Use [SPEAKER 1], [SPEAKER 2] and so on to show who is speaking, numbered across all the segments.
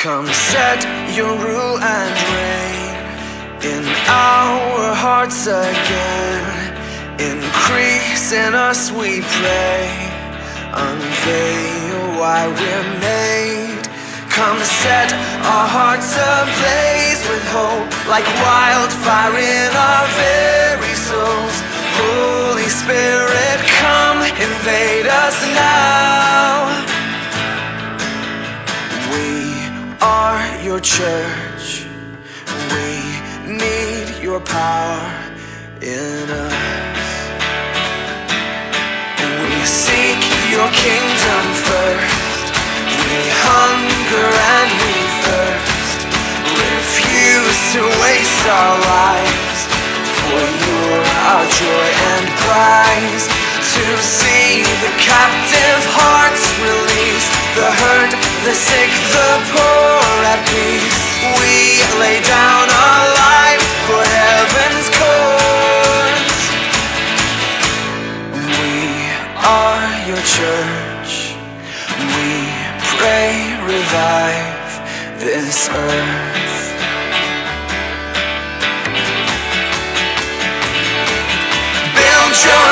[SPEAKER 1] Come set your rule and reign in our hearts again. Increase in us, we pray. Unveil why we're made. Come set our hearts ablaze with hope, like wildfire in our very souls. Holy Spirit, come invade us now. Are your church. We need your power in us. We seek your kingdom first. We hunger and we thirst. Refuse to waste our lives. For you're our joy and prize. To see the released, the sick, the poor at peace. We lay down our lives for heaven's cause. We are your church. We pray, revive this earth. Build your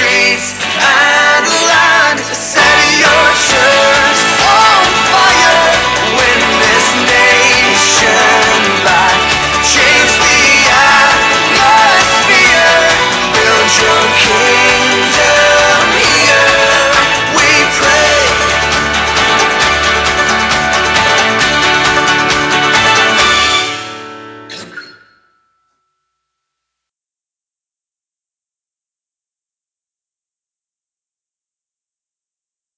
[SPEAKER 1] mighty